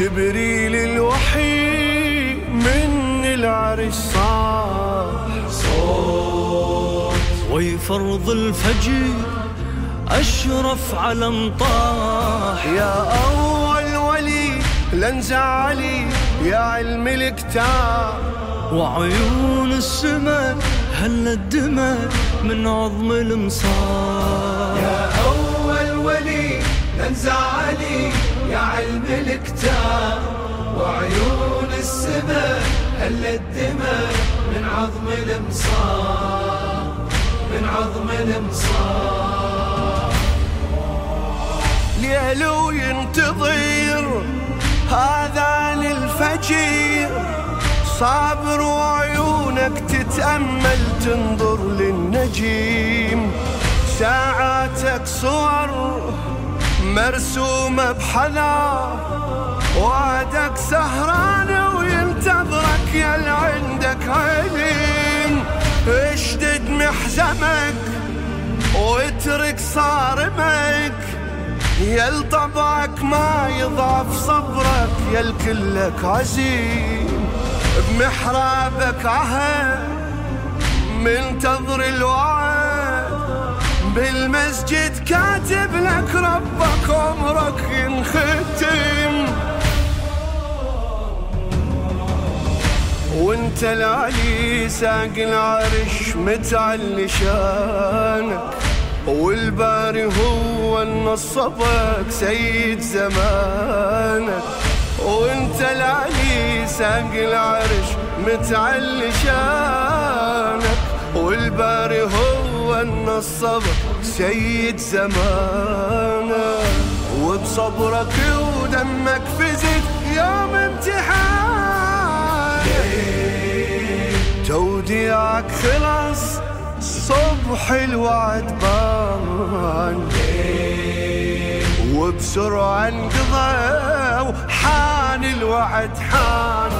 جبريل الوحي من العرش صاح صوت. ويفرض الفجر أشرف على طاح يا أول ولي لنزعلي يا علم الكتاب وعيون السماء هل الدماء من عظم المصاب يا أول ولي لنزعلي يا علم الكتاب السماء هل الدماء من عظم المصاب من عظم المصاب ليلو ينتظر هذان الفجير صابر وعيونك تتأمل تنظر للنجيم. ساعاتك صور مرسومة بحذر وعدك سهران يا عندك علم اشدد محزمك واترك صارمك. يا طبعك ما يضعف صبرك يا كلك عزيم. بمحرابك عهد منتظر الوعد. بالمسجد كاتب لك ربك عمرك ينختم وانت العلي ساق العرش متعلي شانك. والباري هو النصبك سيد زمانك. وانت العلي ساق العرش متعلي شانك. والباري هو النصبك سيد زمانك. وبصبرك ودمك فزت يوم امتحان. توديعك خلص صبح الوعد بان. وبسرعة انقضى وحان الوعد حان.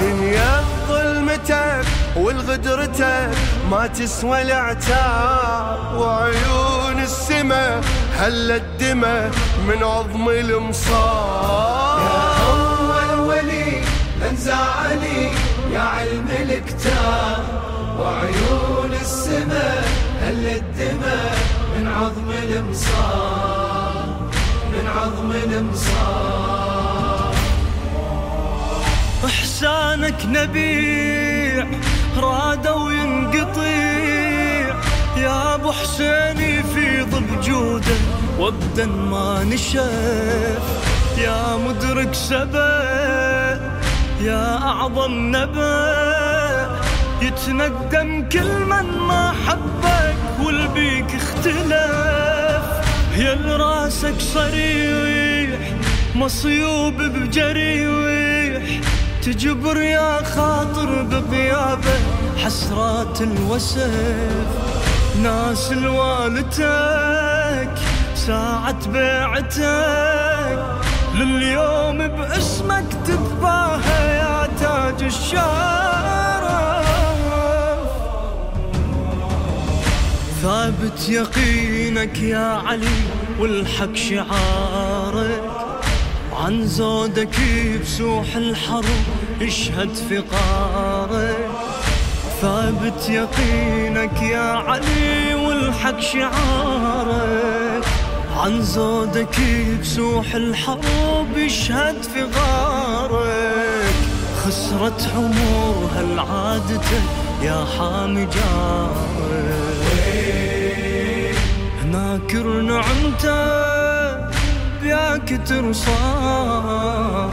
دنيا ظلمتك والغدرتك ما تسوى العتاب. وعيون السما هل الدمى من عظم المصاب؟ يا أول ولي لنزعلي يا علم الكتاب وعيون السماء هل الدماء من عظم المصاب من عظم المصاب إحسانك نبيع رادوا ينقطيع يا أبو حسيني في ضب جوده وابدا ما نشف. يا مدرك سبا يا أعظم نبأ يتندم كل من ما حبك والبيك اختلف يا راسك صريح مصيوب بجريح. تجبر يا خاطر بغيابه حسرات الوسف ناس الوالتك ساعة بيعتك. لليوم باسمك تتباهى ثابت يقينك يا علي والحق شعارك. عن زودك بسوح الحرب يشهد فقارك. ثابت يقينك يا علي والحق شعارك. عن زودك بسوح الحرب يشهد فقارك. خسرت عمرها العادته يا حامي جارك. ناكر نعمته بياك ترصار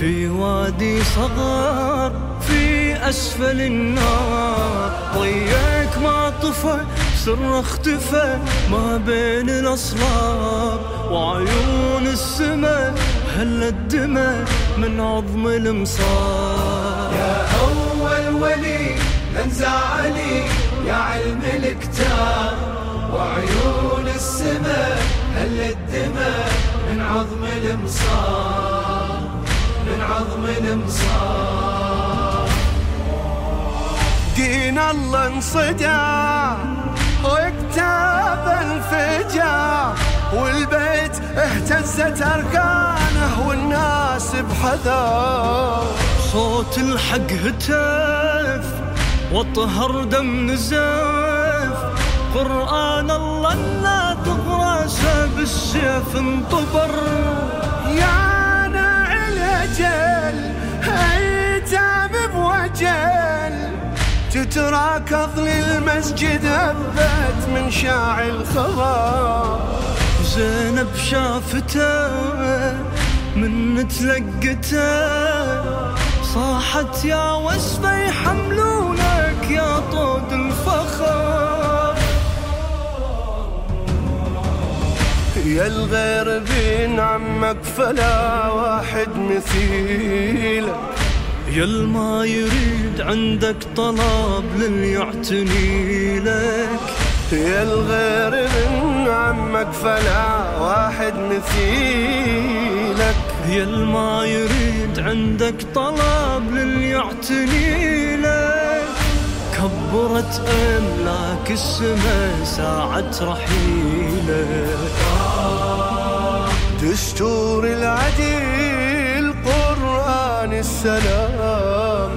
في وادي صغر في أسفل النار. طيك ما طفى سر اختفى ما بين الأصلاب وعيون السماء هل الدمى من عظم المصاب يا أول ولي لنزعلي يا علم الكتاب وعيون السماء هل الدماء من عظم المصاب من عظم المصاب دين الله انصدى وكتاب انفجى والبيت اهتزت أركانه والناس بحذر صوت الحق هتف وطهر دم نزف قرآن الله الناطق راسه بالسيف انطبر. يا ناعي الأجل هيتام بوجل. تتراكض للمسجد هبت من شاع الخبر زينب شافته من تلقته. صاحت يا وسفة يحملونك يا طود الفخر. يا الغير بين عمك فلا واحد مثيلك يل ما يريد عندك طلب لن يعتني لك. يا الغير من عمك فلا واحد مثيلك يل ما يريد عندك طلب لن يعتني لك. كبرت أملاك السما ساعة رحيلك دستور العديل قرآن السلام.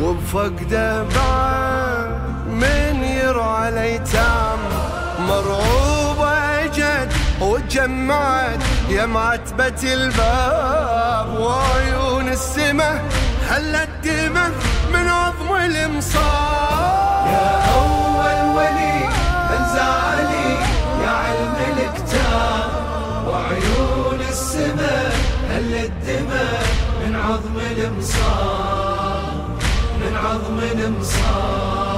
وبفقده بعد من يرعى الأيتام مرعوبة اجت وتجمعت يا معتبة الباب. وعيون السماء هلت دمه المصاب يا أول ولي من زعلي يا علم الكتاب. وعيون السماء هل الدماء من عظم المصاب من عظم المصاب